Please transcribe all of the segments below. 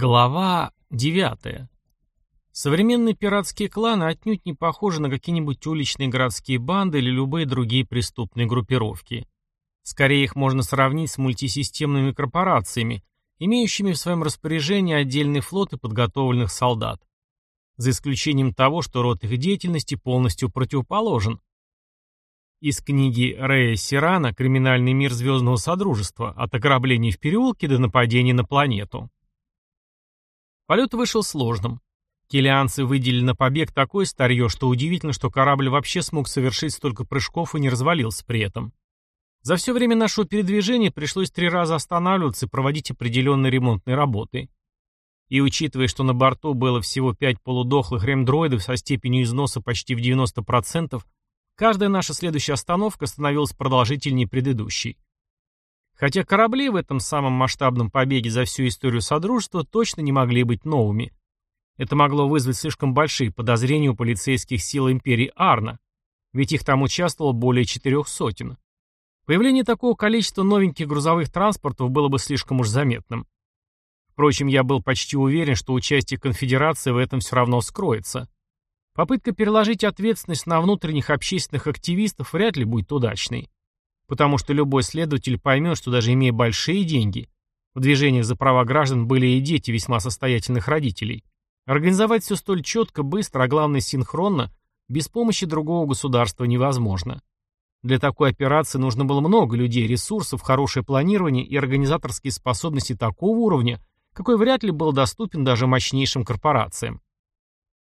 Глава 9. Современные пиратские кланы отнюдь не похожи на какие-нибудь уличные городские банды или любые другие преступные группировки. Скорее их можно сравнить с мультисистемными корпорациями, имеющими в своем распоряжении отдельный флот и подготовленных солдат. За исключением того, что род их деятельности полностью противоположен. Из книги Рэя Сирана «Криминальный мир Звездного Содружества. От ограблений в переулке до нападений на планету». Полет вышел сложным. Килианцы выделили на побег такое старье, что удивительно, что корабль вообще смог совершить столько прыжков и не развалился при этом. За все время нашего передвижения пришлось три раза останавливаться и проводить определенные ремонтные работы. И учитывая, что на борту было всего пять полудохлых ремдроидов со степенью износа почти в 90%, каждая наша следующая остановка становилась продолжительнее предыдущей. Хотя корабли в этом самом масштабном побеге за всю историю Содружества точно не могли быть новыми. Это могло вызвать слишком большие подозрения у полицейских сил империи Арна, ведь их там участвовало более четырех сотен. Появление такого количества новеньких грузовых транспортов было бы слишком уж заметным. Впрочем, я был почти уверен, что участие конфедерации в этом все равно скроется. Попытка переложить ответственность на внутренних общественных активистов вряд ли будет удачной. Потому что любой следователь поймет, что даже имея большие деньги, в движениях за права граждан были и дети весьма состоятельных родителей. Организовать все столь четко, быстро, а главное синхронно, без помощи другого государства невозможно. Для такой операции нужно было много людей, ресурсов, хорошее планирование и организаторские способности такого уровня, какой вряд ли был доступен даже мощнейшим корпорациям.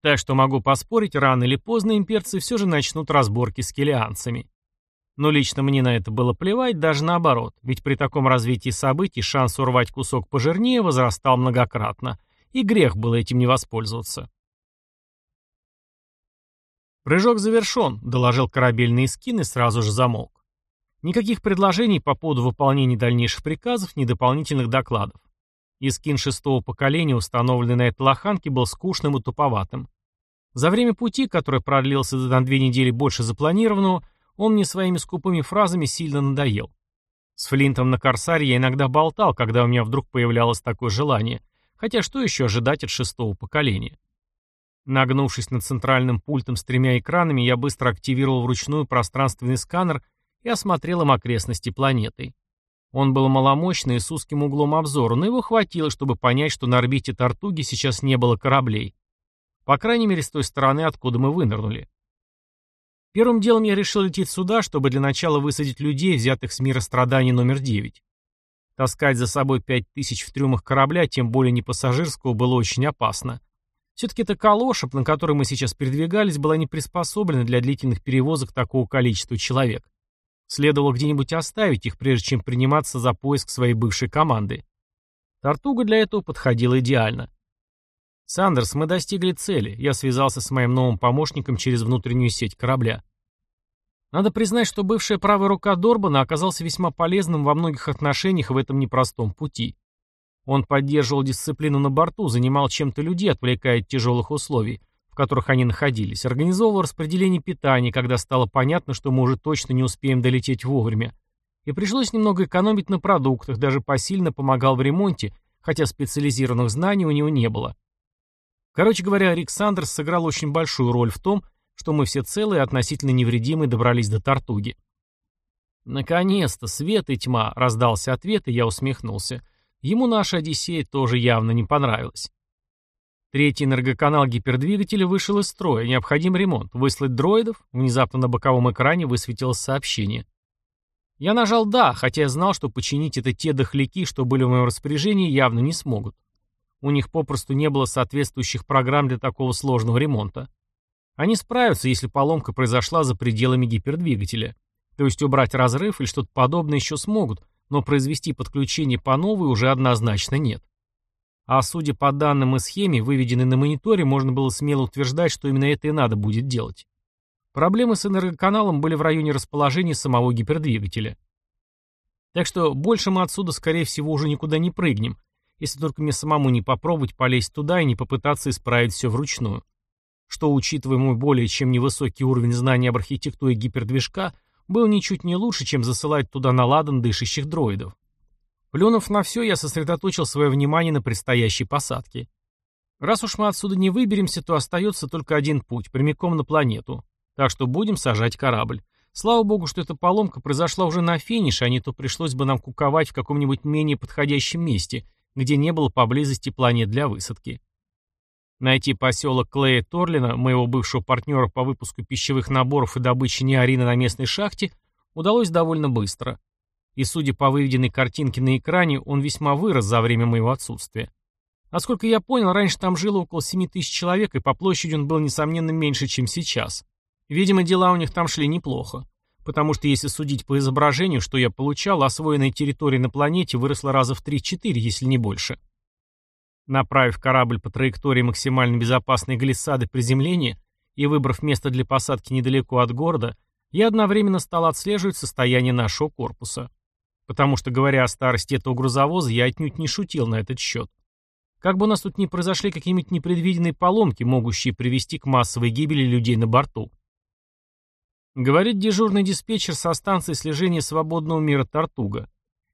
Так что могу поспорить, рано или поздно имперцы все же начнут разборки с келианцами. Но лично мне на это было плевать, даже наоборот, ведь при таком развитии событий шанс урвать кусок пожирнее возрастал многократно, и грех было этим не воспользоваться. «Прыжок завершен», — доложил корабельный скин и сразу же замолк. Никаких предложений по поводу выполнения дальнейших приказов, ни дополнительных докладов. Искин шестого поколения, установленный на этой лоханке, был скучным и туповатым. За время пути, которое продлился на две недели больше запланированного, он мне своими скупыми фразами сильно надоел. С Флинтом на Корсаре я иногда болтал, когда у меня вдруг появлялось такое желание, хотя что еще ожидать от шестого поколения? Нагнувшись над центральным пультом с тремя экранами, я быстро активировал вручную пространственный сканер и осмотрел им окрестности планеты. Он был маломощный и с узким углом обзора, но его хватило, чтобы понять, что на орбите Тартуги сейчас не было кораблей. По крайней мере, с той стороны, откуда мы вынырнули. Первым делом я решил лететь сюда, чтобы для начала высадить людей, взятых с мира страданий номер 9. Таскать за собой пять тысяч в трюмах корабля, тем более не пассажирского, было очень опасно. Все-таки эта калоша, на которой мы сейчас передвигались, была не приспособлена для длительных перевозок такого количества человек. Следовало где-нибудь оставить их, прежде чем приниматься за поиск своей бывшей команды. Тартуга для этого подходила идеально. «Сандерс, мы достигли цели. Я связался с моим новым помощником через внутреннюю сеть корабля. Надо признать, что бывшая правая рука Дорбана оказался весьма полезным во многих отношениях в этом непростом пути. Он поддерживал дисциплину на борту, занимал чем-то людей, отвлекая от тяжелых условий, в которых они находились, организовывал распределение питания, когда стало понятно, что мы уже точно не успеем долететь вовремя. И пришлось немного экономить на продуктах, даже посильно помогал в ремонте, хотя специализированных знаний у него не было. Короче говоря, Рик Сандерс сыграл очень большую роль в том, что мы все целые и относительно невредимые добрались до Тартуги. «Наконец-то, свет и тьма!» — раздался ответ, и я усмехнулся. Ему наша Одиссея тоже явно не понравилась. Третий энергоканал гипердвигателя вышел из строя. Необходим ремонт. Выслать дроидов? Внезапно на боковом экране высветилось сообщение. Я нажал «да», хотя я знал, что починить это те дохляки, что были в моем распоряжении, явно не смогут. У них попросту не было соответствующих программ для такого сложного ремонта. Они справятся, если поломка произошла за пределами гипердвигателя. То есть убрать разрыв или что-то подобное еще смогут, но произвести подключение по новой уже однозначно нет. А судя по данным и схеме, выведенной на мониторе, можно было смело утверждать, что именно это и надо будет делать. Проблемы с энергоканалом были в районе расположения самого гипердвигателя. Так что больше мы отсюда, скорее всего, уже никуда не прыгнем, если только мне самому не попробовать полезть туда и не попытаться исправить все вручную. Что, учитывая мой более чем невысокий уровень знаний об архитектуре гипердвижка, был ничуть не лучше, чем засылать туда на ладан дышащих дроидов. Плюнув на все, я сосредоточил свое внимание на предстоящей посадке. Раз уж мы отсюда не выберемся, то остается только один путь, прямиком на планету. Так что будем сажать корабль. Слава богу, что эта поломка произошла уже на финише, а не то пришлось бы нам куковать в каком-нибудь менее подходящем месте, где не было поблизости планет для высадки. Найти поселок Клея Торлина, моего бывшего партнера по выпуску пищевых наборов и добыче неорина на местной шахте, удалось довольно быстро. И судя по выведенной картинке на экране, он весьма вырос за время моего отсутствия. Насколько я понял, раньше там жило около 7 тысяч человек, и по площади он был, несомненно, меньше, чем сейчас. Видимо, дела у них там шли неплохо. Потому что, если судить по изображению, что я получал, освоенная территория на планете выросла раза в 3-4, если не больше. Направив корабль по траектории максимально безопасной глиссады приземления и выбрав место для посадки недалеко от города, я одновременно стал отслеживать состояние нашего корпуса. Потому что, говоря о старости этого грузовоза, я отнюдь не шутил на этот счет. Как бы у нас тут ни произошли какие-нибудь непредвиденные поломки, могущие привести к массовой гибели людей на борту. Говорит дежурный диспетчер со станции слежения свободного мира «Тартуга».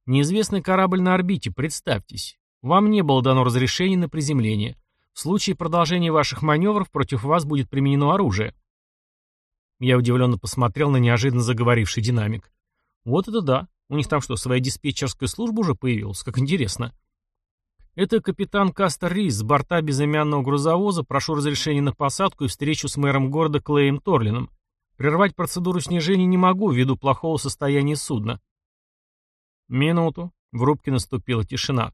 Неизвестный корабль на орбите, представьтесь. Вам не было дано разрешения на приземление. В случае продолжения ваших маневров против вас будет применено оружие. Я удивленно посмотрел на неожиданно заговоривший динамик. Вот это да. У них там что, своя диспетчерская служба уже появилась? Как интересно. Это капитан Кастер Рис с борта безымянного грузовоза. Прошу разрешения на посадку и встречу с мэром города Клеем Торлином. Прервать процедуру снижения не могу ввиду плохого состояния судна. Минуту. В рубке наступила тишина.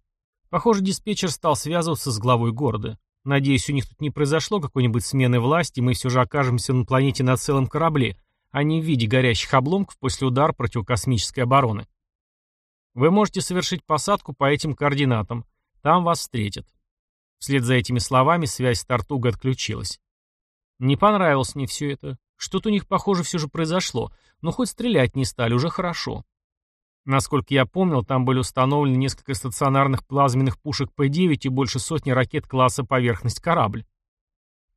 Похоже, диспетчер стал связываться с главой города. Надеюсь, у них тут не произошло какой-нибудь смены власти, и мы все же окажемся на планете на целом корабле, а не в виде горящих обломков после удара противокосмической обороны. Вы можете совершить посадку по этим координатам. Там вас встретят. Вслед за этими словами связь с Тартугой отключилась. Не понравилось мне все это. Что-то у них, похоже, все же произошло. Но хоть стрелять не стали, уже хорошо. Насколько я помнил, там были установлены несколько стационарных плазменных пушек П-9 и больше сотни ракет класса «Поверхность корабль».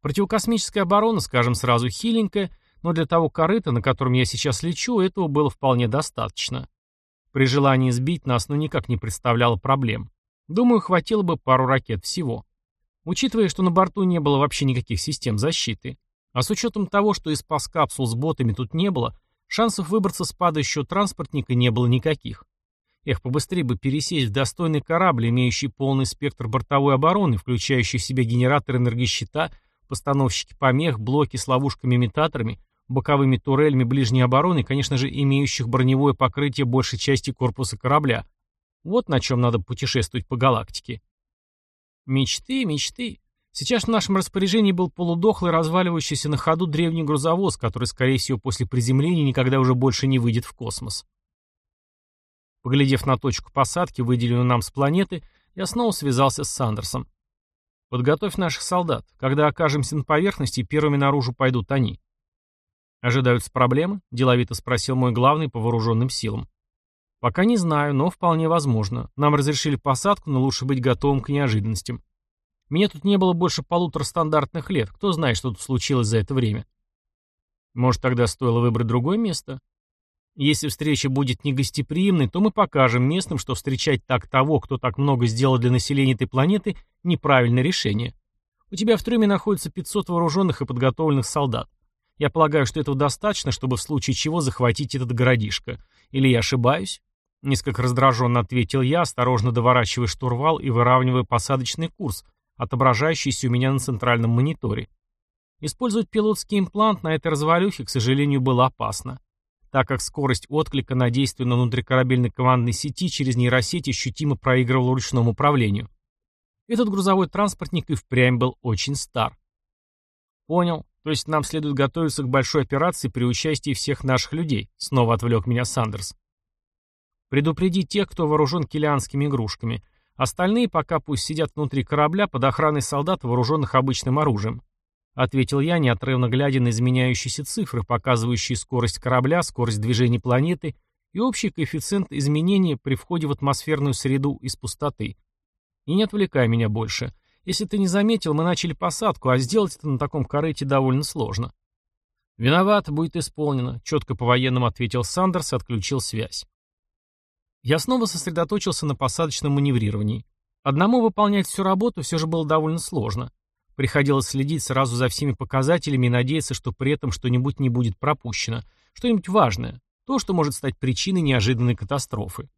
Противокосмическая оборона, скажем сразу, хиленькая, но для того корыта, на котором я сейчас лечу, этого было вполне достаточно. При желании сбить нас, ну никак не представляло проблем. Думаю, хватило бы пару ракет всего. Учитывая, что на борту не было вообще никаких систем защиты. А с учетом того, что и спас-капсул с ботами тут не было, Шансов выбраться с падающего транспортника не было никаких. Эх, побыстрее бы пересесть в достойный корабль, имеющий полный спектр бортовой обороны, включающий в себя генератор энергощита, постановщики помех, блоки с ловушками-имитаторами, боковыми турелями ближней обороны конечно же, имеющих броневое покрытие большей части корпуса корабля. Вот на чем надо путешествовать по галактике. Мечты, мечты. Сейчас в нашем распоряжении был полудохлый, разваливающийся на ходу древний грузовоз, который, скорее всего, после приземления никогда уже больше не выйдет в космос. Поглядев на точку посадки, выделенную нам с планеты, я снова связался с Сандерсом. «Подготовь наших солдат. Когда окажемся на поверхности, первыми наружу пойдут они». «Ожидаются проблемы?» – деловито спросил мой главный по вооруженным силам. «Пока не знаю, но вполне возможно. Нам разрешили посадку, но лучше быть готовым к неожиданностям». Меня тут не было больше полутора стандартных лет. Кто знает, что тут случилось за это время. Может, тогда стоило выбрать другое место? Если встреча будет негостеприимной, то мы покажем местным, что встречать так того, кто так много сделал для населения этой планеты, неправильное решение. У тебя в трюме находится 500 вооруженных и подготовленных солдат. Я полагаю, что этого достаточно, чтобы в случае чего захватить этот городишко. Или я ошибаюсь? Несколько раздраженно ответил я, осторожно доворачивая штурвал и выравнивая посадочный курс, отображающийся у меня на центральном мониторе. Использовать пилотский имплант на этой развалюхе, к сожалению, было опасно, так как скорость отклика на действие на внутрикорабельной командной сети через нейросеть ощутимо проигрывала ручному управлению. Этот грузовой транспортник и впрямь был очень стар. Понял. То есть нам следует готовиться к большой операции при участии всех наших людей, снова отвлек меня Сандерс. Предупреди тех, кто вооружен килианскими игрушками. Остальные пока пусть сидят внутри корабля под охраной солдат, вооруженных обычным оружием. Ответил я, неотрывно глядя на изменяющиеся цифры, показывающие скорость корабля, скорость движения планеты и общий коэффициент изменения при входе в атмосферную среду из пустоты. И не отвлекай меня больше. Если ты не заметил, мы начали посадку, а сделать это на таком корыте довольно сложно. «Виноват, будет исполнено», — четко по-военному ответил Сандерс и отключил связь. Я снова сосредоточился на посадочном маневрировании. Одному выполнять всю работу все же было довольно сложно. Приходилось следить сразу за всеми показателями и надеяться, что при этом что-нибудь не будет пропущено. Что-нибудь важное. То, что может стать причиной неожиданной катастрофы.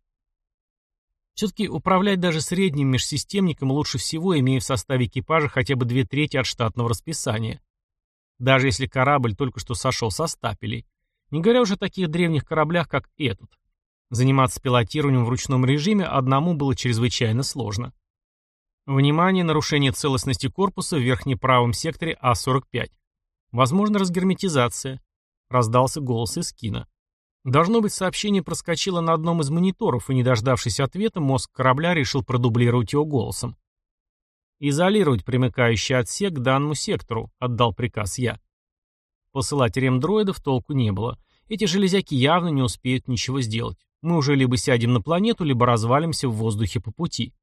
Все-таки управлять даже средним межсистемником лучше всего, имея в составе экипажа хотя бы две трети от штатного расписания. Даже если корабль только что сошел со стапелей. Не говоря уже о таких древних кораблях, как этот. Заниматься пилотированием в ручном режиме одному было чрезвычайно сложно. Внимание, нарушение целостности корпуса в верхнеправом секторе А-45. Возможно, разгерметизация. Раздался голос из кино. Должно быть, сообщение проскочило на одном из мониторов, и, не дождавшись ответа, мозг корабля решил продублировать его голосом. «Изолировать примыкающий отсек к данному сектору», — отдал приказ я. Посылать ремдроидов толку не было. Эти железяки явно не успеют ничего сделать. Мы уже либо сядем на планету, либо развалимся в воздухе по пути.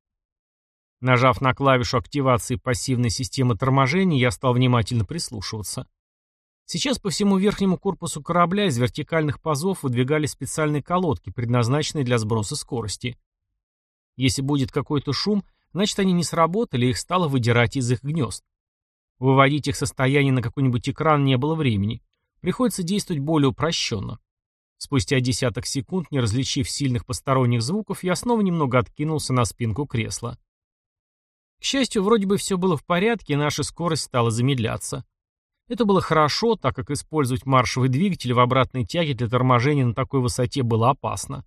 Нажав на клавишу активации пассивной системы торможения, я стал внимательно прислушиваться. Сейчас по всему верхнему корпусу корабля из вертикальных пазов выдвигались специальные колодки, предназначенные для сброса скорости. Если будет какой-то шум, значит они не сработали, их стало выдирать из их гнезд. Выводить их состояние на какой-нибудь экран не было времени. Приходится действовать более упрощенно. Спустя десяток секунд, не различив сильных посторонних звуков, я снова немного откинулся на спинку кресла. К счастью, вроде бы все было в порядке, и наша скорость стала замедляться. Это было хорошо, так как использовать маршевый двигатель в обратной тяге для торможения на такой высоте было опасно.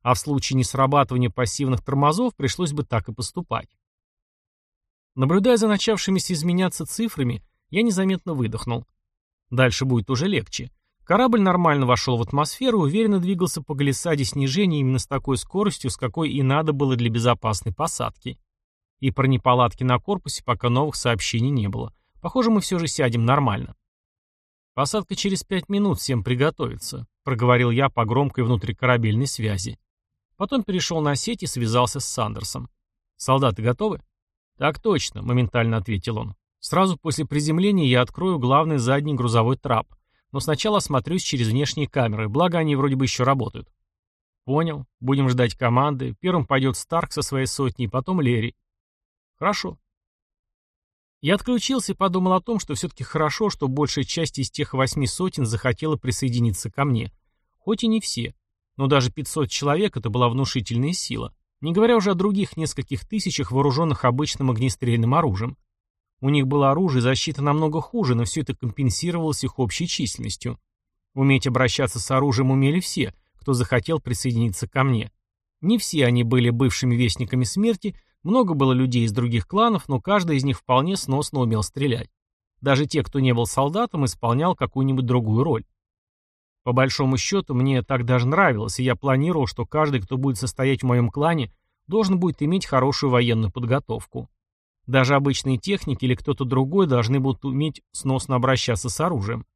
А в случае несрабатывания пассивных тормозов пришлось бы так и поступать. Наблюдая за начавшимися изменяться цифрами, я незаметно выдохнул. Дальше будет уже легче. Корабль нормально вошел в атмосферу и уверенно двигался по глиссаде снижения именно с такой скоростью, с какой и надо было для безопасной посадки. И про неполадки на корпусе пока новых сообщений не было. Похоже, мы все же сядем нормально. «Посадка через пять минут, всем приготовиться», — проговорил я по громкой внутрикорабельной связи. Потом перешел на сеть и связался с Сандерсом. «Солдаты готовы?» «Так точно», — моментально ответил он. «Сразу после приземления я открою главный задний грузовой трап, но сначала осмотрюсь через внешние камеры, благо они вроде бы еще работают». «Понял. Будем ждать команды. Первым пойдет Старк со своей сотней, потом Лерри». «Хорошо. Я отключился и подумал о том, что все-таки хорошо, что большая часть из тех восьми сотен захотела присоединиться ко мне. Хоть и не все. Но даже 500 человек — это была внушительная сила. Не говоря уже о других нескольких тысячах, вооруженных обычным огнестрельным оружием. У них было оружие защита намного хуже, но все это компенсировалось их общей численностью. Уметь обращаться с оружием умели все, кто захотел присоединиться ко мне. Не все они были бывшими вестниками смерти, много было людей из других кланов, но каждый из них вполне сносно умел стрелять. Даже те, кто не был солдатом, исполнял какую-нибудь другую роль. По большому счету, мне так даже нравилось, и я планировал, что каждый, кто будет состоять в моем клане, должен будет иметь хорошую военную подготовку. Даже обычные техники или кто-то другой должны будут уметь сносно обращаться с оружием.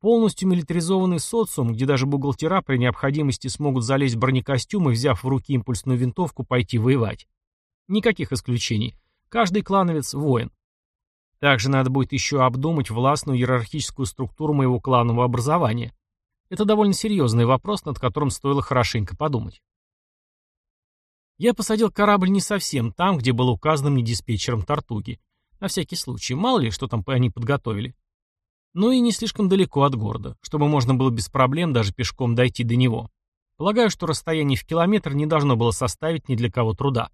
Полностью милитаризованный социум, где даже бухгалтера при необходимости смогут залезть в бронекостюм и, взяв в руки импульсную винтовку, пойти воевать. Никаких исключений. Каждый клановец – воин. Также надо будет еще обдумать властную иерархическую структуру моего кланового образования. Это довольно серьезный вопрос, над которым стоило хорошенько подумать. Я посадил корабль не совсем там, где был указан мне диспетчером Тартуги. На всякий случай, мало ли, что там они подготовили. Ну и не слишком далеко от города, чтобы можно было без проблем даже пешком дойти до него. Полагаю, что расстояние в километр не должно было составить ни для кого труда.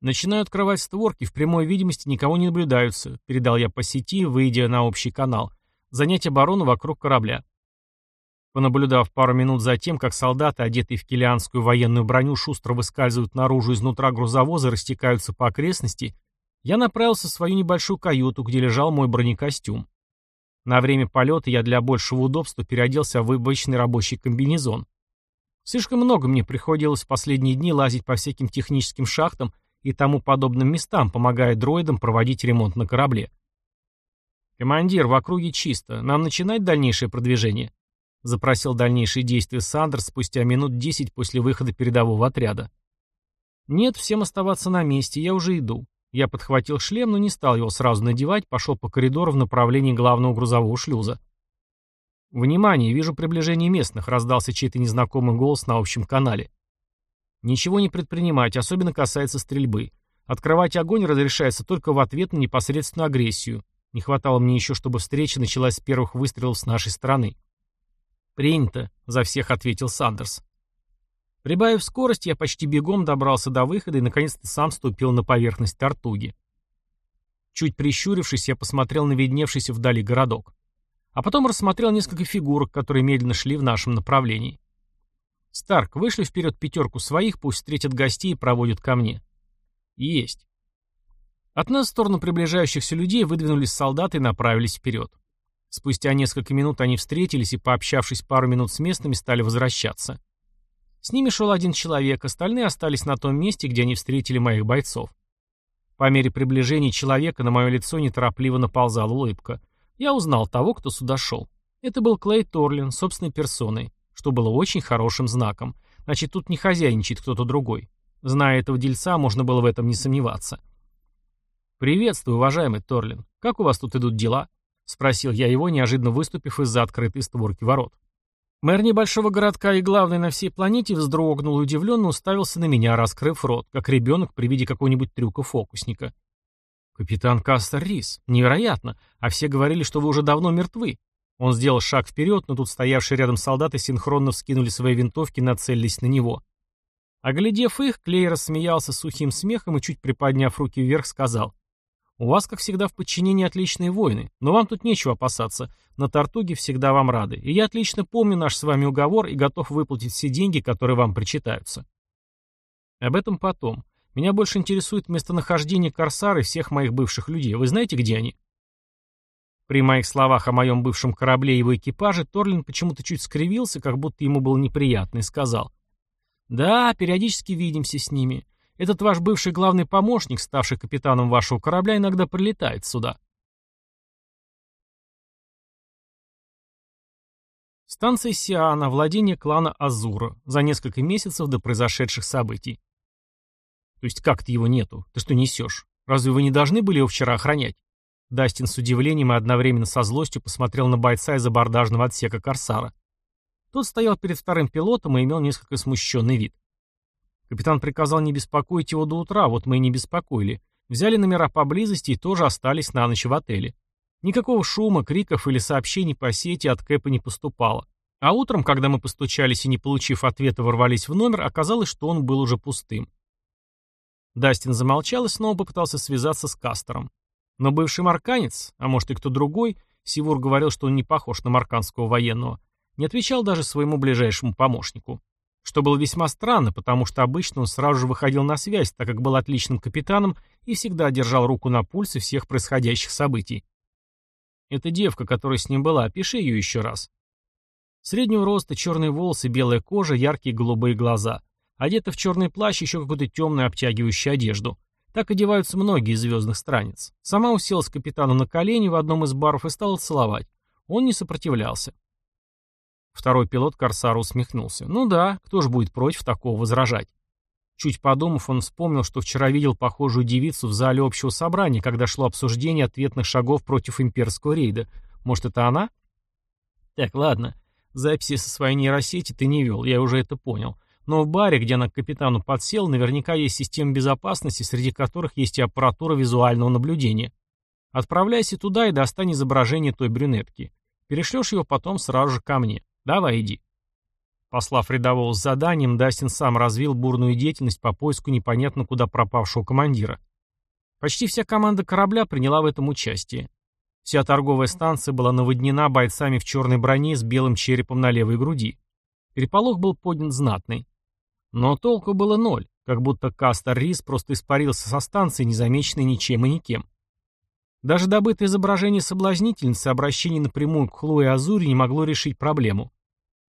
Начинаю открывать створки, в прямой видимости никого не наблюдаются, передал я по сети, выйдя на общий канал. Занять оборону вокруг корабля. Понаблюдав пару минут за тем, как солдаты, одетые в килианскую военную броню, шустро выскальзывают наружу изнутра грузовоза и растекаются по окрестности, я направился в свою небольшую каюту, где лежал мой бронекостюм. На время полета я для большего удобства переоделся в обычный рабочий комбинезон. Слишком много мне приходилось в последние дни лазить по всяким техническим шахтам и тому подобным местам, помогая дроидам проводить ремонт на корабле. «Командир, в округе чисто. Нам начинать дальнейшее продвижение?» Запросил дальнейшие действия Сандерс спустя минут десять после выхода передового отряда. «Нет, всем оставаться на месте, я уже иду». Я подхватил шлем, но не стал его сразу надевать, пошел по коридору в направлении главного грузового шлюза. «Внимание, вижу приближение местных», — раздался чей-то незнакомый голос на общем канале. Ничего не предпринимать, особенно касается стрельбы. Открывать огонь разрешается только в ответ на непосредственную агрессию. Не хватало мне еще, чтобы встреча началась с первых выстрелов с нашей стороны. «Принято», — за всех ответил Сандерс. Прибавив скорость, я почти бегом добрался до выхода и наконец-то сам ступил на поверхность Тартуги. Чуть прищурившись, я посмотрел на видневшийся вдали городок. А потом рассмотрел несколько фигурок, которые медленно шли в нашем направлении. «Старк, вышли вперед пятерку своих, пусть встретят гостей и проводят ко мне». «Есть». От нас в сторону приближающихся людей выдвинулись солдаты и направились вперед. Спустя несколько минут они встретились и, пообщавшись пару минут с местными, стали возвращаться. С ними шел один человек, остальные остались на том месте, где они встретили моих бойцов. По мере приближения человека на мое лицо неторопливо наползала улыбка. Я узнал того, кто сюда шел. Это был Клей Торлин, собственной персоной, что было очень хорошим знаком. Значит, тут не хозяйничает кто-то другой. Зная этого дельца, можно было в этом не сомневаться. «Приветствую, уважаемый Торлин. Как у вас тут идут дела?» — спросил я его, неожиданно выступив из-за открытой створки ворот. Мэр небольшого городка и главный на всей планете вздрогнул и удивленно уставился на меня, раскрыв рот, как ребенок при виде какого-нибудь трюка фокусника. «Капитан Кастер Рис, невероятно, а все говорили, что вы уже давно мертвы». Он сделал шаг вперед, но тут стоявшие рядом солдаты синхронно вскинули свои винтовки нацелились на него. Оглядев их, Клей рассмеялся сухим смехом и, чуть приподняв руки вверх, сказал. У вас, как всегда, в подчинении отличные воины, но вам тут нечего опасаться. На Тартуге всегда вам рады. И я отлично помню наш с вами уговор и готов выплатить все деньги, которые вам причитаются. Об этом потом. Меня больше интересует местонахождение Корсара и всех моих бывших людей. Вы знаете, где они? При моих словах о моем бывшем корабле и его экипаже Торлин почему-то чуть скривился, как будто ему было неприятно, и сказал. «Да, периодически видимся с ними. Этот ваш бывший главный помощник, ставший капитаном вашего корабля, иногда прилетает сюда. Станция Сиана, владение клана Азура, за несколько месяцев до произошедших событий. То есть как-то его нету? Ты что несешь? Разве вы не должны были его вчера охранять? Дастин с удивлением и одновременно со злостью посмотрел на бойца из абордажного отсека Корсара. Тот стоял перед вторым пилотом и имел несколько смущенный вид. Капитан приказал не беспокоить его до утра, вот мы и не беспокоили. Взяли номера поблизости и тоже остались на ночь в отеле. Никакого шума, криков или сообщений по сети от Кэпа не поступало. А утром, когда мы постучались и не получив ответа ворвались в номер, оказалось, что он был уже пустым. Дастин замолчал и снова попытался связаться с Кастером. Но бывший марканец, а может и кто другой, Сивур говорил, что он не похож на марканского военного, не отвечал даже своему ближайшему помощнику. Что было весьма странно, потому что обычно он сразу же выходил на связь, так как был отличным капитаном и всегда держал руку на пульсе всех происходящих событий. Эта девка, которая с ним была, опиши ее еще раз. Среднего роста, черные волосы, белая кожа, яркие голубые глаза. Одета в черный плащ, еще какую-то темную обтягивающую одежду. Так одеваются многие из звездных страниц. Сама уселась капитану на колени в одном из баров и стала целовать. Он не сопротивлялся. Второй пилот Корсара усмехнулся. Ну да, кто же будет против такого возражать? Чуть подумав, он вспомнил, что вчера видел похожую девицу в зале общего собрания, когда шло обсуждение ответных шагов против имперского рейда. Может, это она? Так, ладно. Записи со своей нейросети ты не вел, я уже это понял. Но в баре, где она к капитану подсел, наверняка есть системы безопасности, среди которых есть и аппаратура визуального наблюдения. Отправляйся туда и достань изображение той брюнетки. Перешлешь его потом сразу же ко мне. Давай, иди. Послав рядового с заданием, Дастин сам развил бурную деятельность по поиску непонятно куда пропавшего командира. Почти вся команда корабля приняла в этом участие. Вся торговая станция была наводнена бойцами в черной броне с белым черепом на левой груди. Переполох был поднят знатный. Но толку было ноль, как будто Кастер Рис просто испарился со станции, незамеченный ничем и никем. Даже добытое изображение соблазнительницы обращение напрямую к Хлое Азури не могло решить проблему.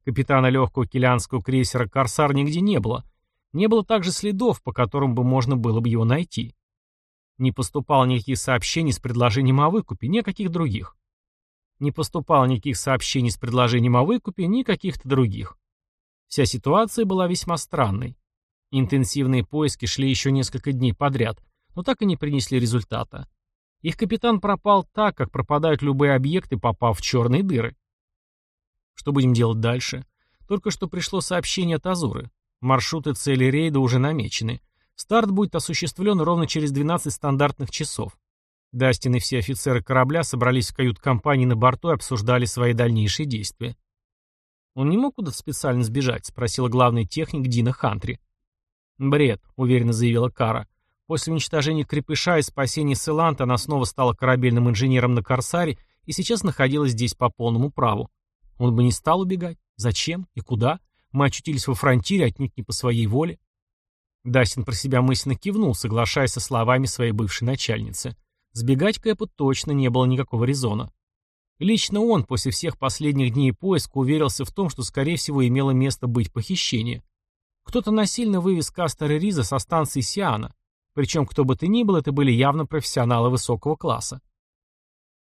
Капитана легкого килянского крейсера «Корсар» нигде не было. Не было также следов, по которым бы можно было бы его найти. Не поступало никаких сообщений с предложением о выкупе, ни каких других. Не поступало никаких сообщений с предложением о выкупе, ни каких-то других. Вся ситуация была весьма странной. Интенсивные поиски шли еще несколько дней подряд, но так и не принесли результата. Их капитан пропал так, как пропадают любые объекты, попав в черные дыры. Что будем делать дальше? Только что пришло сообщение от Азуры. Маршруты цели рейда уже намечены. Старт будет осуществлен ровно через 12 стандартных часов. Дастин и все офицеры корабля собрались в кают-компании на борту и обсуждали свои дальнейшие действия. «Он не мог куда-то специально сбежать?» — спросила главный техник Дина Хантри. «Бред», — уверенно заявила Кара. После уничтожения крепыша и спасения Селанта она снова стала корабельным инженером на Корсаре и сейчас находилась здесь по полному праву. Он бы не стал убегать. Зачем и куда? Мы очутились во фронтире, отнюдь не по своей воле. Дастин про себя мысленно кивнул, соглашаясь со словами своей бывшей начальницы. Сбегать Кэпу точно не было никакого резона. Лично он после всех последних дней поиска уверился в том, что, скорее всего, имело место быть похищение. Кто-то насильно вывез Кастера Риза со станции Сиана. Причем, кто бы то ни был, это были явно профессионалы высокого класса.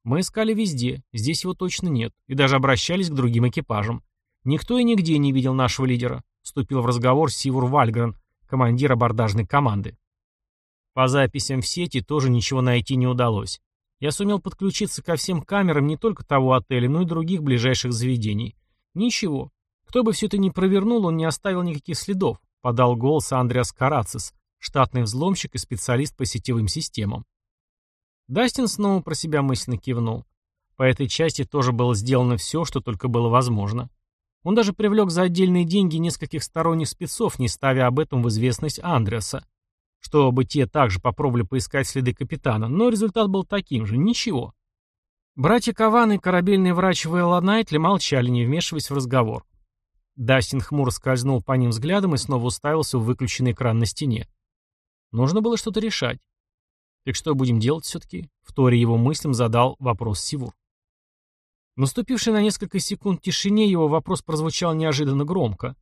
Мы искали везде, здесь его точно нет, и даже обращались к другим экипажам. Никто и нигде не видел нашего лидера, вступил в разговор Сивур Вальгрен, командир абордажной команды. По записям в сети тоже ничего найти не удалось. Я сумел подключиться ко всем камерам не только того отеля, но и других ближайших заведений. Ничего. Кто бы все это ни провернул, он не оставил никаких следов, подал голос Андреас Карацис, штатный взломщик и специалист по сетевым системам. Дастин снова про себя мысленно кивнул. По этой части тоже было сделано все, что только было возможно. Он даже привлек за отдельные деньги нескольких сторонних спецов, не ставя об этом в известность Андреаса чтобы те также попробовали поискать следы капитана, но результат был таким же – ничего. Братья Каван и корабельный врач Вэлла Найтли молчали, не вмешиваясь в разговор. Дастин хмуро скользнул по ним взглядом и снова уставился в выключенный экран на стене. Нужно было что-то решать. Так что будем делать все-таки? В торе его мыслям задал вопрос Сивур. Наступивший на несколько секунд тишине, его вопрос прозвучал неожиданно громко.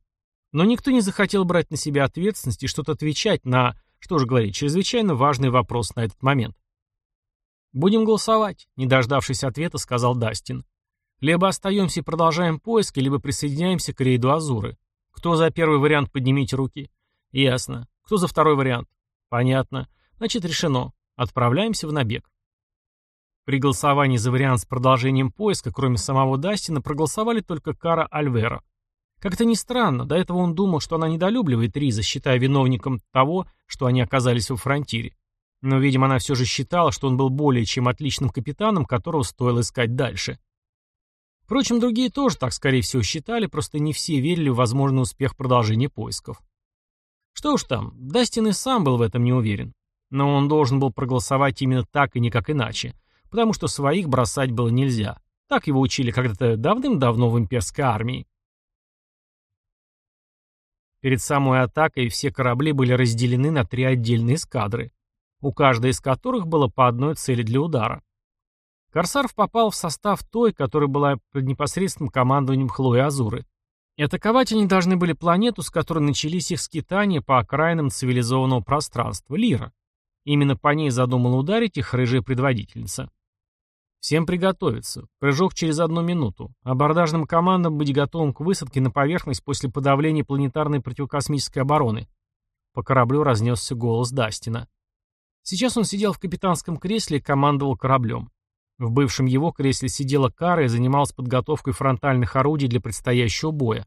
Но никто не захотел брать на себя ответственность и что-то отвечать на что же говорить, чрезвычайно важный вопрос на этот момент. «Будем голосовать», — не дождавшись ответа, сказал Дастин. «Либо остаемся и продолжаем поиски, либо присоединяемся к рейду Азуры. Кто за первый вариант, поднимите руки». «Ясно. Кто за второй вариант?» «Понятно. Значит, решено. Отправляемся в набег». При голосовании за вариант с продолжением поиска, кроме самого Дастина, проголосовали только Кара Альвера. Как-то ни странно, до этого он думал, что она недолюбливает Риза, считая виновником того, что они оказались во фронтире. Но, видимо, она все же считала, что он был более чем отличным капитаном, которого стоило искать дальше. Впрочем, другие тоже так, скорее всего, считали, просто не все верили в возможный успех продолжения поисков. Что уж там, Дастин и сам был в этом не уверен. Но он должен был проголосовать именно так и никак иначе, потому что своих бросать было нельзя. Так его учили когда-то давным-давно в имперской армии. Перед самой атакой все корабли были разделены на три отдельные эскадры, у каждой из которых было по одной цели для удара. Корсаров попал в состав той, которая была под непосредственным командованием Хлои Азуры. И атаковать они должны были планету, с которой начались их скитания по окраинам цивилизованного пространства, Лира. Именно по ней задумала ударить их рыжая предводительница. Всем приготовиться. Прыжок через одну минуту. Абордажным командам быть готовым к высадке на поверхность после подавления планетарной противокосмической обороны. По кораблю разнесся голос Дастина. Сейчас он сидел в капитанском кресле и командовал кораблем. В бывшем его кресле сидела Кара и занималась подготовкой фронтальных орудий для предстоящего боя.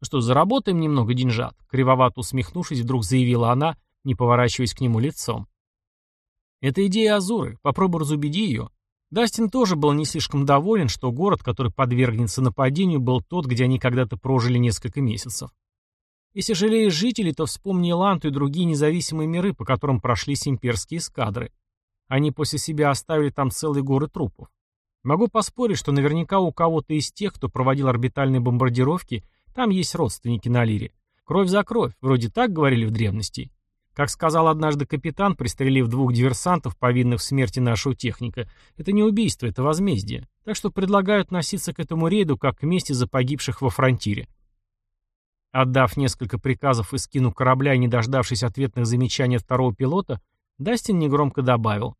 «Ну что, заработаем немного деньжат?» Кривовато усмехнувшись, вдруг заявила она, не поворачиваясь к нему лицом. «Это идея Азуры. Попробуй разубеди ее. Дастин тоже был не слишком доволен, что город, который подвергнется нападению, был тот, где они когда-то прожили несколько месяцев. Если жалеешь жителей, то вспомни Ланту и другие независимые миры, по которым прошлись имперские эскадры. Они после себя оставили там целые горы трупов. Могу поспорить, что наверняка у кого-то из тех, кто проводил орбитальные бомбардировки, там есть родственники на Лире. Кровь за кровь, вроде так говорили в древности. Как сказал однажды капитан, пристрелив двух диверсантов, повинных в смерти нашего техника, это не убийство, это возмездие. Так что предлагаю относиться к этому рейду как к мести за погибших во фронтире. Отдав несколько приказов и скину корабля не дождавшись ответных замечаний второго пилота, Дастин негромко добавил.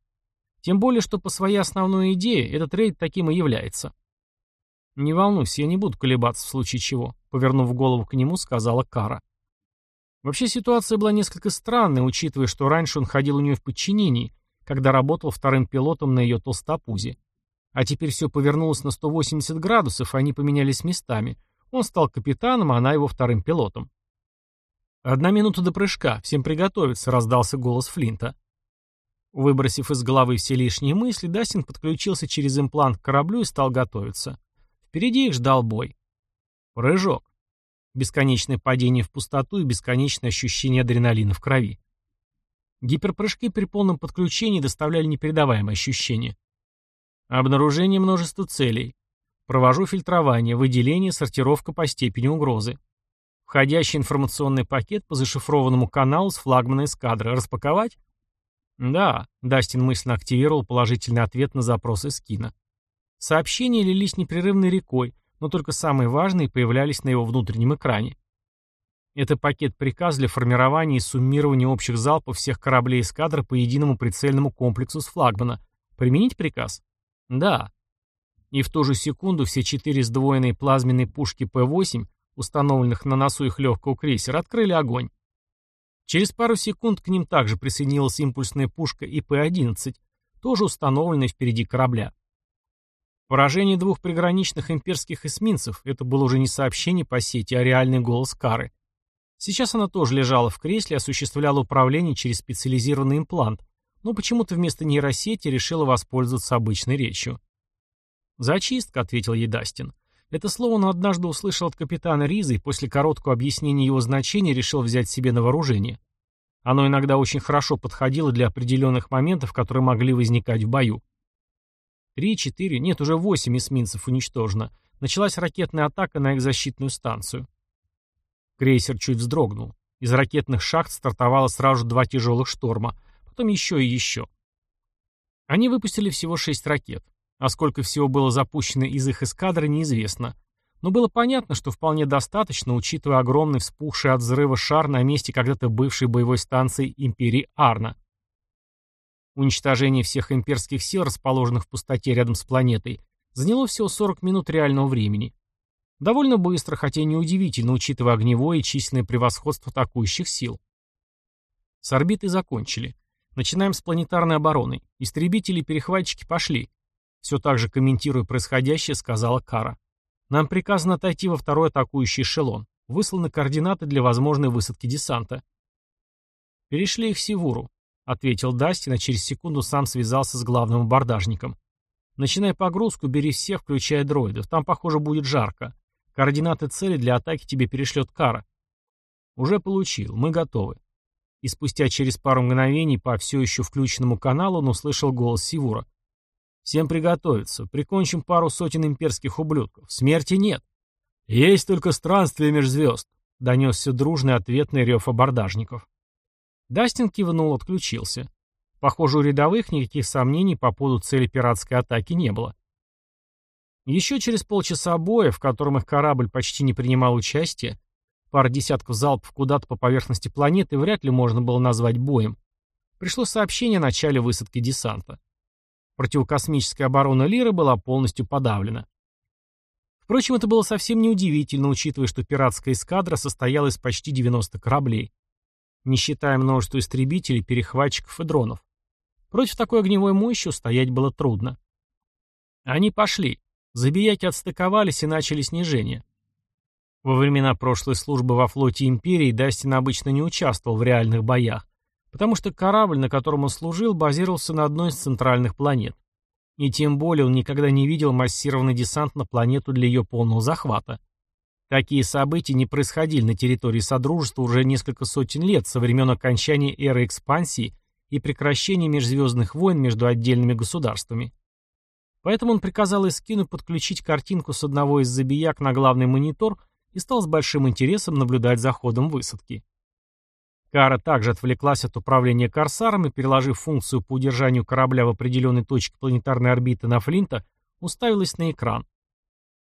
Тем более, что по своей основной идее этот рейд таким и является. «Не волнуйся, я не буду колебаться в случае чего», — повернув голову к нему, сказала Кара. Вообще ситуация была несколько странной, учитывая, что раньше он ходил у нее в подчинении, когда работал вторым пилотом на ее толстопузе. А теперь все повернулось на 180 градусов, и они поменялись местами. Он стал капитаном, а она его вторым пилотом. «Одна минута до прыжка. Всем приготовиться», — раздался голос Флинта. Выбросив из головы все лишние мысли, Дастин подключился через имплант к кораблю и стал готовиться. Впереди их ждал бой. Прыжок. Бесконечное падение в пустоту и бесконечное ощущение адреналина в крови. Гиперпрыжки при полном подключении доставляли непередаваемое ощущение. Обнаружение множества целей. Провожу фильтрование, выделение, сортировка по степени угрозы. Входящий информационный пакет по зашифрованному каналу с флагмана эскадры. Распаковать? Да, Дастин мысленно активировал положительный ответ на запрос из кино. Сообщения лились непрерывной рекой, но только самые важные появлялись на его внутреннем экране. Это пакет приказ для формирования и суммирования общих залпов всех кораблей эскадры по единому прицельному комплексу с флагмана. Применить приказ? Да. И в ту же секунду все четыре сдвоенные плазменные пушки П-8 установленных на носу их легкого крейсера, открыли огонь. Через пару секунд к ним также присоединилась импульсная пушка ИП-11, тоже установленная впереди корабля. Поражение двух приграничных имперских эсминцев – это было уже не сообщение по сети, а реальный голос Кары. Сейчас она тоже лежала в кресле осуществляла управление через специализированный имплант, но почему-то вместо нейросети решила воспользоваться обычной речью. «Зачистка», — ответил ей Дастин. Это слово он однажды услышал от капитана Риза и после короткого объяснения его значения решил взять себе на вооружение. Оно иногда очень хорошо подходило для определенных моментов, которые могли возникать в бою. Три, четыре, нет, уже восемь эсминцев уничтожено. Началась ракетная атака на их защитную станцию. Крейсер чуть вздрогнул. Из ракетных шахт стартовало сразу два тяжелых шторма, потом еще и еще. Они выпустили всего шесть ракет. А сколько всего было запущено из их эскадры, неизвестно. Но было понятно, что вполне достаточно, учитывая огромный вспухший от взрыва шар на месте когда-то бывшей боевой станции Империи Арна. Уничтожение всех имперских сил, расположенных в пустоте рядом с планетой, заняло всего 40 минут реального времени. Довольно быстро, хотя и неудивительно, учитывая огневое и численное превосходство атакующих сил. С орбитой закончили. Начинаем с планетарной обороны. Истребители и перехватчики пошли. Все так же комментируя происходящее, сказала Кара. Нам приказано отойти во второй атакующий эшелон. Высланы координаты для возможной высадки десанта. Перешли их в Сивуру, ответил Дастин, а через секунду сам связался с главным абордажником. Начинай погрузку, бери всех, включая дроидов. Там, похоже, будет жарко. Координаты цели для атаки тебе перешлет Кара. Уже получил. Мы готовы. И спустя через пару мгновений по все еще включенному каналу он услышал голос Сивура. Всем приготовиться. Прикончим пару сотен имперских ублюдков. Смерти нет. Есть только странствие меж звезд. Донесся дружный ответный рев абордажников. Дастин кивнул, отключился. Похоже, у рядовых никаких сомнений по поводу цели пиратской атаки не было. Еще через полчаса боя, в котором их корабль почти не принимал участия, пара десятков залпов куда-то по поверхности планеты вряд ли можно было назвать боем, пришло сообщение о начале высадки десанта. Противокосмическая оборона Лиры была полностью подавлена. Впрочем, это было совсем неудивительно, учитывая, что пиратская эскадра состояла из почти 90 кораблей, не считая множества истребителей, перехватчиков и дронов. Против такой огневой мощи устоять было трудно. Они пошли. Забияки отстыковались и начали снижение. Во времена прошлой службы во флоте Империи Дастин обычно не участвовал в реальных боях, потому что корабль, на котором он служил, базировался на одной из центральных планет. И тем более он никогда не видел массированный десант на планету для ее полного захвата. Такие события не происходили на территории Содружества уже несколько сотен лет со времен окончания эры экспансии и прекращения межзвездных войн между отдельными государствами. Поэтому он приказал Искину подключить картинку с одного из забияк на главный монитор и стал с большим интересом наблюдать за ходом высадки. Кара также отвлеклась от управления Корсаром и, переложив функцию по удержанию корабля в определенной точке планетарной орбиты на Флинта, уставилась на экран.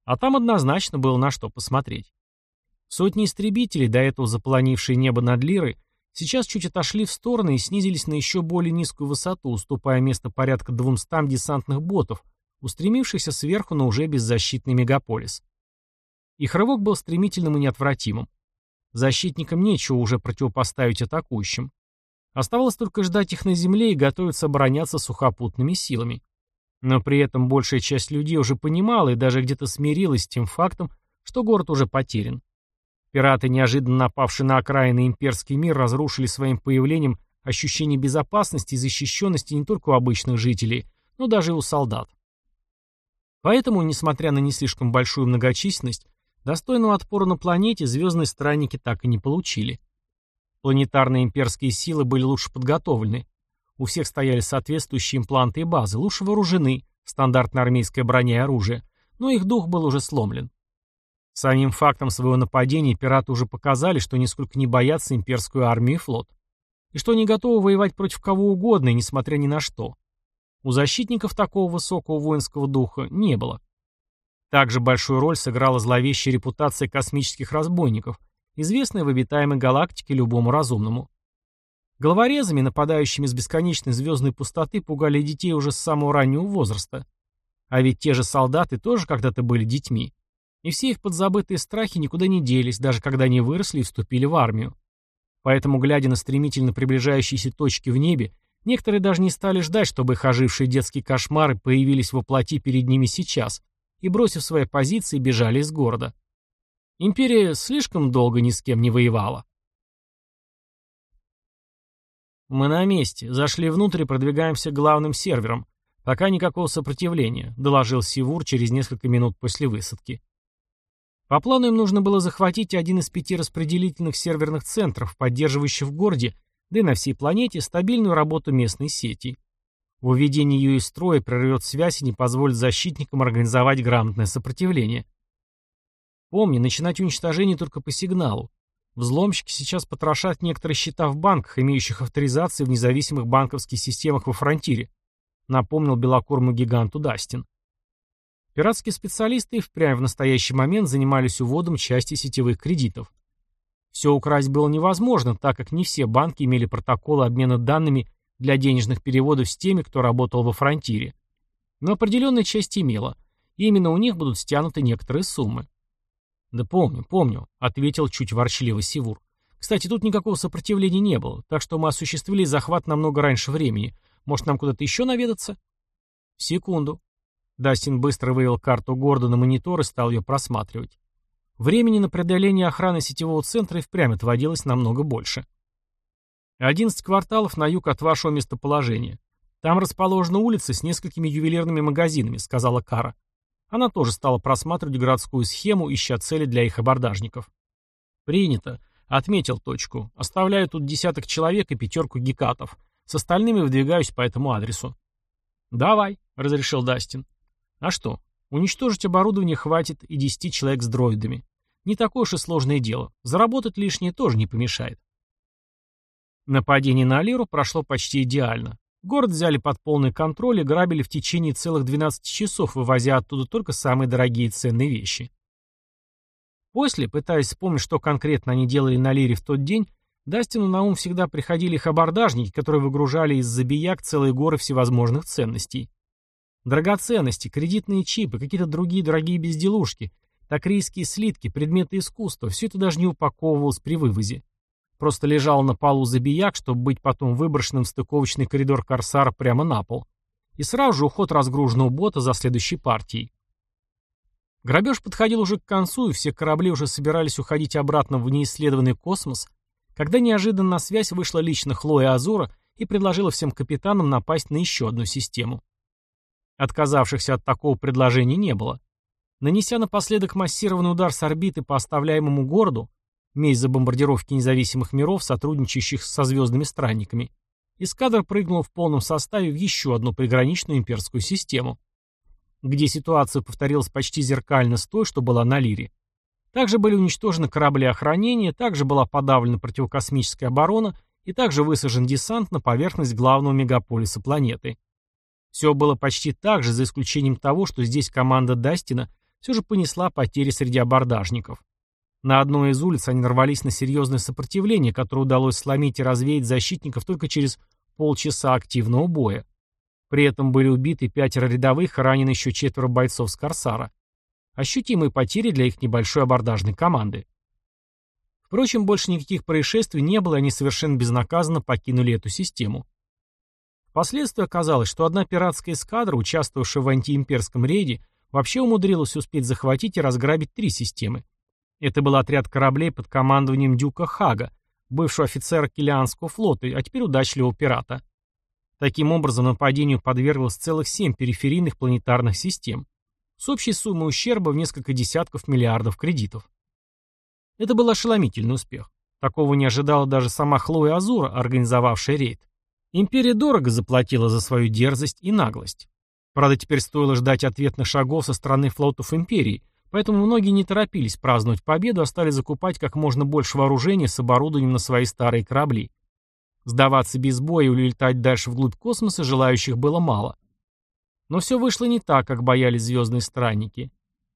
А там однозначно было на что посмотреть. Сотни истребителей, до этого заполонившие небо над Лирой, сейчас чуть отошли в стороны и снизились на еще более низкую высоту, уступая место порядка двумстам десантных ботов, устремившихся сверху на уже беззащитный мегаполис. Их рывок был стремительным и неотвратимым. Защитникам нечего уже противопоставить атакующим. Оставалось только ждать их на земле и готовиться обороняться сухопутными силами. Но при этом большая часть людей уже понимала и даже где-то смирилась с тем фактом, что город уже потерян. Пираты, неожиданно напавшие на окраины имперский мир, разрушили своим появлением ощущение безопасности и защищенности не только у обычных жителей, но даже и у солдат. Поэтому, несмотря на не слишком большую многочисленность, достойного отпора на планете звездные странники так и не получили. Планетарные имперские силы были лучше подготовлены. У всех стояли соответствующие импланты и базы, лучше вооружены, стандартная армейская броня и оружие, но их дух был уже сломлен. Самим фактом своего нападения пираты уже показали, что нисколько не боятся имперскую армию и флот. И что они готовы воевать против кого угодно, и несмотря ни на что. У защитников такого высокого воинского духа не было. Также большую роль сыграла зловещая репутация космических разбойников, известная в обитаемой галактике любому разумному. Головорезами, нападающими с бесконечной звездной пустоты, пугали детей уже с самого раннего возраста. А ведь те же солдаты тоже когда-то были детьми. И все их подзабытые страхи никуда не делись, даже когда они выросли и вступили в армию. Поэтому, глядя на стремительно приближающиеся точки в небе, Некоторые даже не стали ждать, чтобы их ожившие детские кошмары появились во плоти перед ними сейчас, и, бросив свои позиции, бежали из города. Империя слишком долго ни с кем не воевала. «Мы на месте. Зашли внутрь и продвигаемся к главным серверам. Пока никакого сопротивления», — доложил Сивур через несколько минут после высадки. По плану им нужно было захватить один из пяти распределительных серверных центров, поддерживающих в городе да и на всей планете стабильную работу местной сети. Выведение ее из строя прервет связь и не позволит защитникам организовать грамотное сопротивление. Помни, начинать уничтожение только по сигналу. Взломщики сейчас потрошат некоторые счета в банках, имеющих авторизации в независимых банковских системах во фронтире, напомнил белокорму гиганту Дастин. Пиратские специалисты впрямь в настоящий момент занимались уводом части сетевых кредитов. Все украсть было невозможно, так как не все банки имели протоколы обмена данными для денежных переводов с теми, кто работал во фронтире. Но определенная часть имела, и именно у них будут стянуты некоторые суммы. «Да помню, помню», — ответил чуть ворчливо Сивур. «Кстати, тут никакого сопротивления не было, так что мы осуществили захват намного раньше времени. Может, нам куда-то еще наведаться?» «Секунду». Дастин быстро вывел карту города на монитор и стал ее просматривать. Времени на преодоление охраны сетевого центра и впрямь отводилось намного больше. 11 кварталов на юг от вашего местоположения. Там расположена улица с несколькими ювелирными магазинами, сказала Кара. Она тоже стала просматривать городскую схему, ища цели для их абордажников. Принято. Отметил точку. Оставляю тут десяток человек и пятерку гекатов. С остальными выдвигаюсь по этому адресу. «Давай», — разрешил Дастин. «А что, Уничтожить оборудование хватит и 10 человек с дроидами. Не такое уж и сложное дело. Заработать лишнее тоже не помешает. Нападение на Алиру прошло почти идеально. Город взяли под полный контроль и грабили в течение целых 12 часов, вывозя оттуда только самые дорогие и ценные вещи. После, пытаясь вспомнить, что конкретно они делали на Лире в тот день, Дастину на ум всегда приходили их абордажники, которые выгружали из забияк целые горы всевозможных ценностей. Драгоценности, кредитные чипы, какие-то другие дорогие безделушки, такрийские слитки, предметы искусства – все это даже не упаковывалось при вывозе. Просто лежало на полу забияк, чтобы быть потом выброшенным в стыковочный коридор Корсара прямо на пол. И сразу же уход разгруженного бота за следующей партией. Грабеж подходил уже к концу, и все корабли уже собирались уходить обратно в неисследованный космос, когда неожиданно на связь вышла лично Хлоя Азура и предложила всем капитанам напасть на еще одну систему. Отказавшихся от такого предложения не было. Нанеся напоследок массированный удар с орбиты по оставляемому городу, месть за бомбардировки независимых миров, сотрудничающих со звездными странниками, эскадра прыгнула в полном составе в еще одну приграничную имперскую систему, где ситуация повторилась почти зеркально с той, что была на Лире. Также были уничтожены корабли охранения, также была подавлена противокосмическая оборона и также высажен десант на поверхность главного мегаполиса планеты. Все было почти так же, за исключением того, что здесь команда Дастина все же понесла потери среди абордажников. На одной из улиц они нарвались на серьезное сопротивление, которое удалось сломить и развеять защитников только через полчаса активного боя. При этом были убиты пятеро рядовых и ранены еще четверо бойцов с Корсара. Ощутимые потери для их небольшой абордажной команды. Впрочем, больше никаких происшествий не было, и они совершенно безнаказанно покинули эту систему. Впоследствии оказалось, что одна пиратская эскадра, участвовавшая в антиимперском рейде, вообще умудрилась успеть захватить и разграбить три системы. Это был отряд кораблей под командованием Дюка Хага, бывшего офицера Килианского флота, а теперь удачливого пирата. Таким образом, нападению подверглось целых семь периферийных планетарных систем с общей суммой ущерба в несколько десятков миллиардов кредитов. Это был ошеломительный успех. Такого не ожидала даже сама Хлоя Азура, организовавшая рейд. Империя дорого заплатила за свою дерзость и наглость. Правда, теперь стоило ждать ответных шагов со стороны флотов Империи, поэтому многие не торопились праздновать победу, а стали закупать как можно больше вооружения с оборудованием на свои старые корабли. Сдаваться без боя или улетать дальше вглубь космоса желающих было мало. Но все вышло не так, как боялись звездные странники.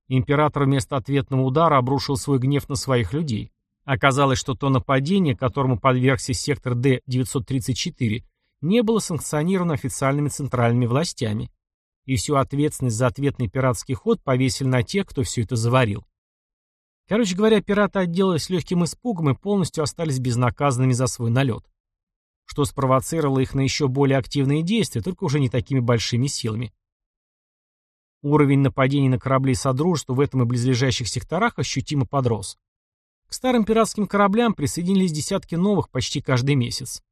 Император вместо ответного удара обрушил свой гнев на своих людей. Оказалось, что то нападение, которому подвергся сектор Д-934, не было санкционировано официальными центральными властями. И всю ответственность за ответный пиратский ход повесили на тех, кто все это заварил. Короче говоря, пираты отделались легким испугом и полностью остались безнаказанными за свой налет. Что спровоцировало их на еще более активные действия, только уже не такими большими силами. Уровень нападений на корабли Содружества в этом и близлежащих секторах ощутимо подрос. К старым пиратским кораблям присоединились десятки новых почти каждый месяц.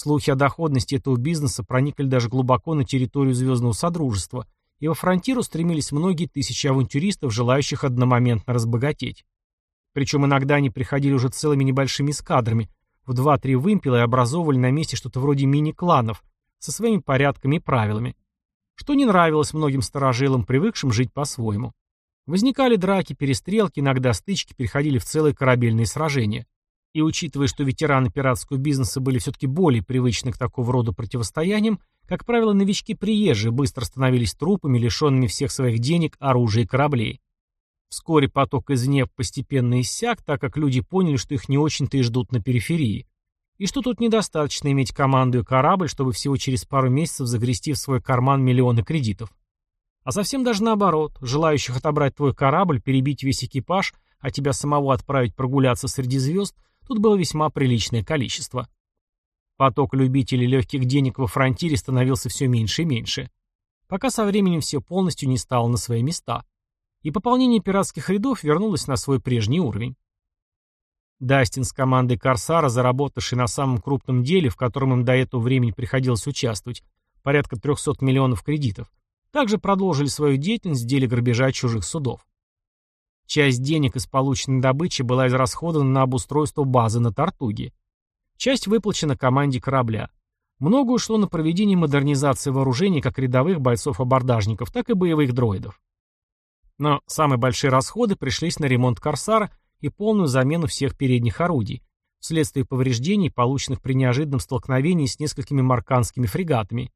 Слухи о доходности этого бизнеса проникли даже глубоко на территорию Звездного Содружества, и во фронтиру стремились многие тысячи авантюристов, желающих одномоментно разбогатеть. Причем иногда они приходили уже целыми небольшими эскадрами, в два-три вымпела и образовывали на месте что-то вроде мини-кланов, со своими порядками и правилами что не нравилось многим старожилам, привыкшим жить по-своему. Возникали драки, перестрелки, иногда стычки переходили в целые корабельные сражения. И учитывая, что ветераны пиратского бизнеса были все-таки более привычны к такого рода противостояниям, как правило, новички-приезжие быстро становились трупами, лишенными всех своих денег, оружия и кораблей. Вскоре поток из неф постепенно иссяк, так как люди поняли, что их не очень-то и ждут на периферии и что тут недостаточно иметь команду и корабль, чтобы всего через пару месяцев загрести в свой карман миллионы кредитов. А совсем даже наоборот, желающих отобрать твой корабль, перебить весь экипаж, а тебя самого отправить прогуляться среди звезд, тут было весьма приличное количество. Поток любителей легких денег во фронтире становился все меньше и меньше, пока со временем все полностью не стало на свои места, и пополнение пиратских рядов вернулось на свой прежний уровень. Дастин с командой Корсара, заработавший на самом крупном деле, в котором им до этого времени приходилось участвовать, порядка 300 миллионов кредитов, также продолжили свою деятельность в деле грабежа чужих судов. Часть денег из полученной добычи была израсходована на обустройство базы на Тартуге. Часть выплачена команде корабля. Много ушло на проведение модернизации вооружений как рядовых бойцов-абордажников, так и боевых дроидов. Но самые большие расходы пришлись на ремонт Корсара – и полную замену всех передних орудий, вследствие повреждений, полученных при неожиданном столкновении с несколькими марканскими фрегатами.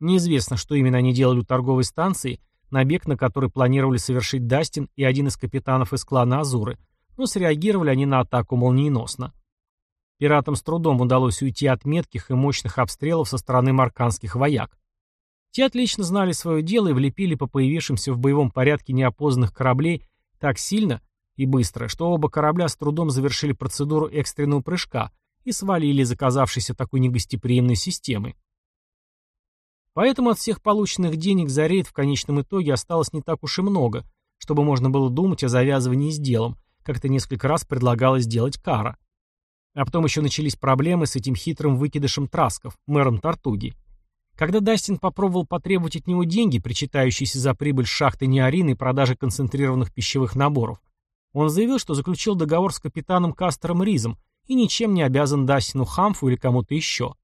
Неизвестно, что именно они делали у торговой станции, набег на который планировали совершить Дастин и один из капитанов из клана Азуры, но среагировали они на атаку молниеносно. Пиратам с трудом удалось уйти от метких и мощных обстрелов со стороны марканских вояк. Те отлично знали свое дело и влепили по появившимся в боевом порядке неопознанных кораблей так сильно, и быстро, что оба корабля с трудом завершили процедуру экстренного прыжка и свалили из оказавшейся такой негостеприимной системы. Поэтому от всех полученных денег за рейд в конечном итоге осталось не так уж и много, чтобы можно было думать о завязывании с делом, как это несколько раз предлагалось сделать Кара. А потом еще начались проблемы с этим хитрым выкидышем Трасков, мэром Тартуги. Когда Дастин попробовал потребовать от него деньги, причитающиеся за прибыль шахты Неорины и продажи концентрированных пищевых наборов, он заявил, что заключил договор с капитаном Кастером Ризом и ничем не обязан Дастину Хамфу или кому-то еще.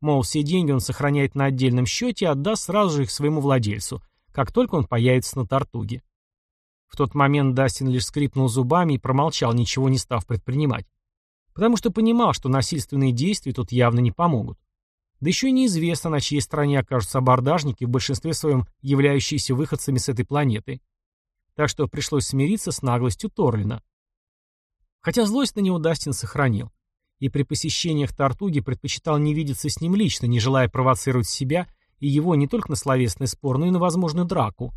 Мол, все деньги он сохраняет на отдельном счете и отдаст сразу же их своему владельцу, как только он появится на Тартуге. В тот момент Дастин лишь скрипнул зубами и промолчал, ничего не став предпринимать. Потому что понимал, что насильственные действия тут явно не помогут. Да еще и неизвестно, на чьей стороне окажутся абордажники, в большинстве своем являющиеся выходцами с этой планеты так что пришлось смириться с наглостью Торлина. Хотя злость на него Дастин сохранил. И при посещениях Тартуги предпочитал не видеться с ним лично, не желая провоцировать себя и его не только на словесный спор, но и на возможную драку.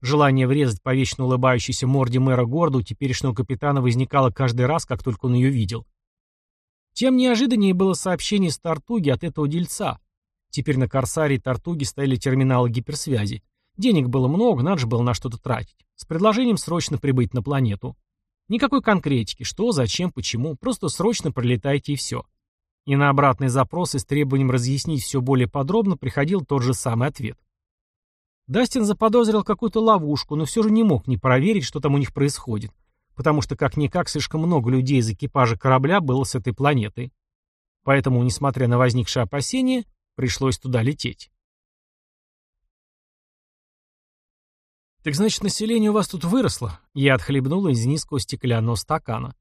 Желание врезать по вечно улыбающейся морде мэра города у теперешнего капитана возникало каждый раз, как только он ее видел. Тем неожиданнее было сообщение с Тартуги от этого дельца. Теперь на Корсаре и Тартуге стояли терминалы гиперсвязи. Денег было много, надо же было на что-то тратить. С предложением срочно прибыть на планету. Никакой конкретики, что, зачем, почему, просто срочно прилетайте и все. И на обратные запросы с требованием разъяснить все более подробно приходил тот же самый ответ. Дастин заподозрил какую-то ловушку, но все же не мог не проверить, что там у них происходит, потому что как-никак слишком много людей из экипажа корабля было с этой планетой. Поэтому, несмотря на возникшие опасения, пришлось туда лететь. «Так значит, население у вас тут выросло?» Я отхлебнул из низкого стеклянного стакана.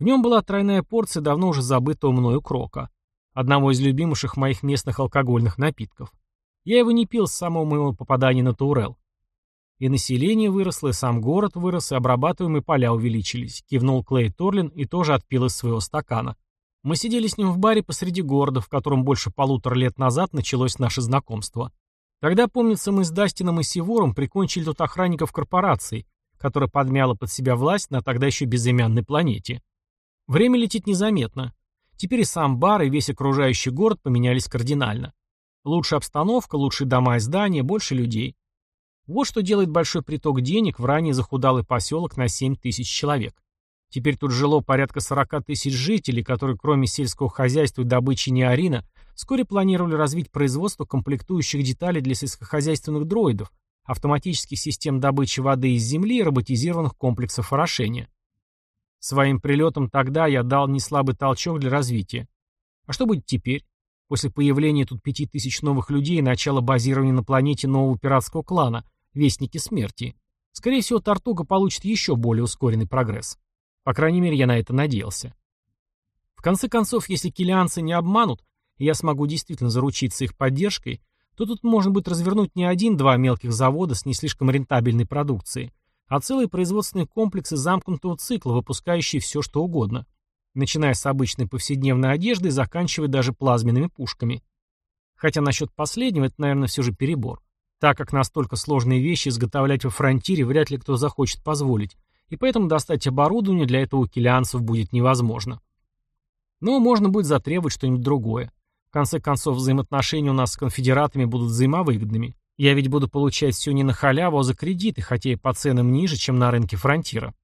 В нем была тройная порция давно уже забытого мною крока, одного из любимейших моих местных алкогольных напитков. Я его не пил с самого моего попадания на Таурел. И население выросло, и сам город вырос, и обрабатываемые поля увеличились, кивнул Клей Торлин и тоже отпил из своего стакана. Мы сидели с ним в баре посреди города, в котором больше полутора лет назад началось наше знакомство. Тогда, помнится, мы с Дастином и Сивором прикончили тут охранников корпорации, которая подмяла под себя власть на тогда еще безымянной планете. Время летит незаметно. Теперь и сам бар, и весь окружающий город поменялись кардинально. Лучшая обстановка, лучшие дома и здания, больше людей. Вот что делает большой приток денег в ранее захудалый поселок на 7 тысяч человек. Теперь тут жило порядка 40 тысяч жителей, которые кроме сельского хозяйства и добычи неорина вскоре планировали развить производство комплектующих деталей для сельскохозяйственных дроидов, автоматических систем добычи воды из земли и роботизированных комплексов орошения. Своим прилетом тогда я дал неслабый толчок для развития. А что будет теперь? После появления тут пяти тысяч новых людей и начала базирования на планете нового пиратского клана, Вестники Смерти. Скорее всего, Тартуга получит еще более ускоренный прогресс. По крайней мере, я на это надеялся. В конце концов, если килианцы не обманут, и я смогу действительно заручиться их поддержкой, то тут можно будет развернуть не один-два мелких завода с не слишком рентабельной продукцией, а целые производственные комплексы замкнутого цикла, выпускающие все, что угодно, начиная с обычной повседневной одежды и заканчивая даже плазменными пушками. Хотя насчет последнего это, наверное, все же перебор, так как настолько сложные вещи изготовлять во фронтире вряд ли кто захочет позволить, и поэтому достать оборудование для этого у килианцев будет невозможно. Но можно будет затребовать что-нибудь другое. В конце концов, взаимоотношения у нас с конфедератами будут взаимовыгодными. Я ведь буду получать все не на халяву, а за кредиты, хотя и по ценам ниже, чем на рынке фронтира.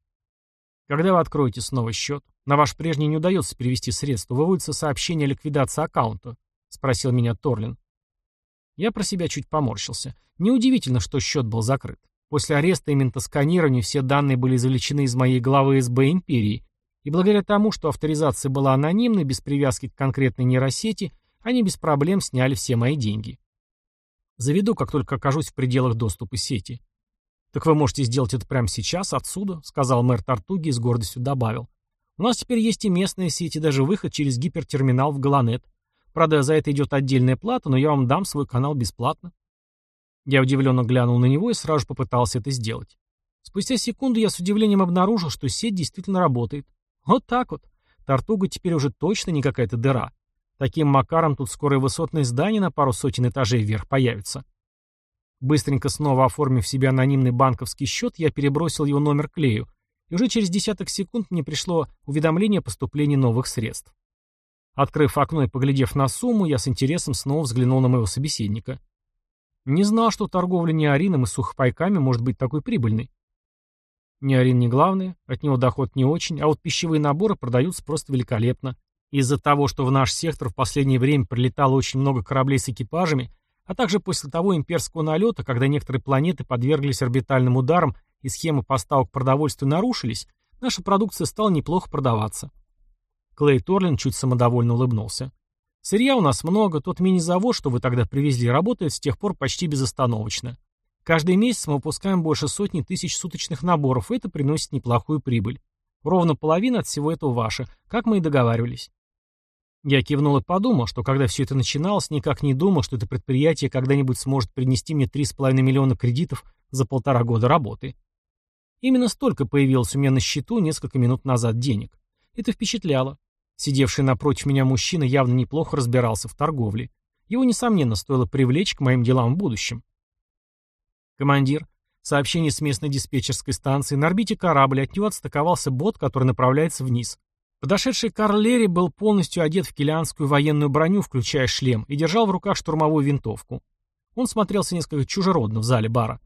Когда вы откроете снова счет? На ваш прежний не удается перевести средства. Выводится сообщение о ликвидации аккаунта? Спросил меня Торлин. Я про себя чуть поморщился. Неудивительно, что счет был закрыт. После ареста и ментосканирования все данные были извлечены из моей главы СБ Империи, и благодаря тому, что авторизация была анонимной, без привязки к конкретной нейросети, они без проблем сняли все мои деньги. Заведу, как только окажусь в пределах доступа сети. «Так вы можете сделать это прямо сейчас, отсюда», — сказал мэр Тартуги и с гордостью добавил. «У нас теперь есть и местные сети, даже выход через гипертерминал в Галанет. Правда, за это идет отдельная плата, но я вам дам свой канал бесплатно». Я удивленно глянул на него и сразу попытался это сделать. Спустя секунду я с удивлением обнаружил, что сеть действительно работает. Вот так вот. Тартуга теперь уже точно не какая-то дыра. Таким макаром тут скоро и высотные здания на пару сотен этажей вверх появятся. Быстренько снова оформив себе анонимный банковский счет, я перебросил его номер Клею, и уже через десяток секунд мне пришло уведомление о поступлении новых средств. Открыв окно и поглядев на сумму, я с интересом снова взглянул на моего собеседника. Не знал, что торговля неорином и сухопайками может быть такой прибыльной. Неорин не главное, от него доход не очень, а вот пищевые наборы продаются просто великолепно. Из-за того, что в наш сектор в последнее время прилетало очень много кораблей с экипажами, а также после того имперского налета, когда некоторые планеты подверглись орбитальным ударам и схемы поставок продовольствия нарушились, наша продукция стала неплохо продаваться. Клей Торлин чуть самодовольно улыбнулся. Сырья у нас много, тот мини-завод, что вы тогда привезли, работает с тех пор почти безостановочно. Каждый месяц мы выпускаем больше сотни тысяч суточных наборов, и это приносит неплохую прибыль. Ровно половина от всего этого ваша, как мы и договаривались. Я кивнул и подумал, что когда все это начиналось, никак не думал, что это предприятие когда-нибудь сможет принести мне 3,5 миллиона кредитов за полтора года работы. Именно столько появилось у меня на счету несколько минут назад денег. Это впечатляло. Сидевший напротив меня мужчина явно неплохо разбирался в торговле. Его, несомненно, стоило привлечь к моим делам в будущем. Командир, сообщение с местной диспетчерской станции. На орбите корабль, от него отстыковался бот, который направляется вниз. Подошедший Карл Лерри был полностью одет в килианскую военную броню, включая шлем, и держал в руках штурмовую винтовку. Он смотрелся несколько чужеродно в зале бара.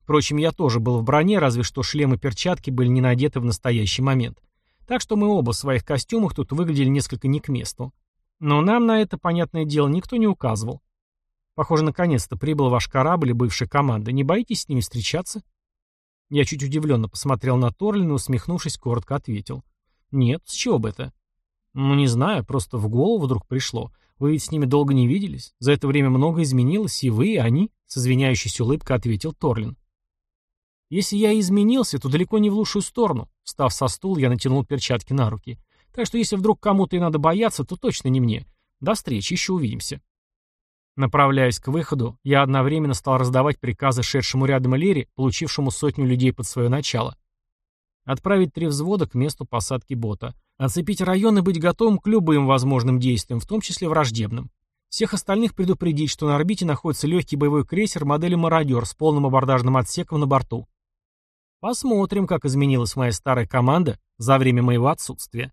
Впрочем, я тоже был в броне, разве что шлем и перчатки были не надеты в настоящий момент. Так что мы оба в своих костюмах тут выглядели несколько не к месту. Но нам на это, понятное дело, никто не указывал. Похоже, наконец-то прибыл ваш корабль и бывшая команда. Не боитесь с ними встречаться? Я чуть удивленно посмотрел на Торлина, усмехнувшись, коротко ответил. Нет, с чего бы это? Ну, не знаю, просто в голову вдруг пришло. Вы ведь с ними долго не виделись. За это время много изменилось, и вы, и они, с извиняющейся улыбкой ответил Торлин. Если я изменился, то далеко не в лучшую сторону. Встав со стула, я натянул перчатки на руки. Так что если вдруг кому-то и надо бояться, то точно не мне. До встречи, еще увидимся. Направляясь к выходу, я одновременно стал раздавать приказы шедшему рядом Лере, получившему сотню людей под свое начало. Отправить три взвода к месту посадки бота. Оцепить район и быть готовым к любым возможным действиям, в том числе враждебным. Всех остальных предупредить, что на орбите находится легкий боевой крейсер модели «Мародер» с полным абордажным отсеком на борту. Посмотрим, как изменилась моя старая команда за время моего отсутствия.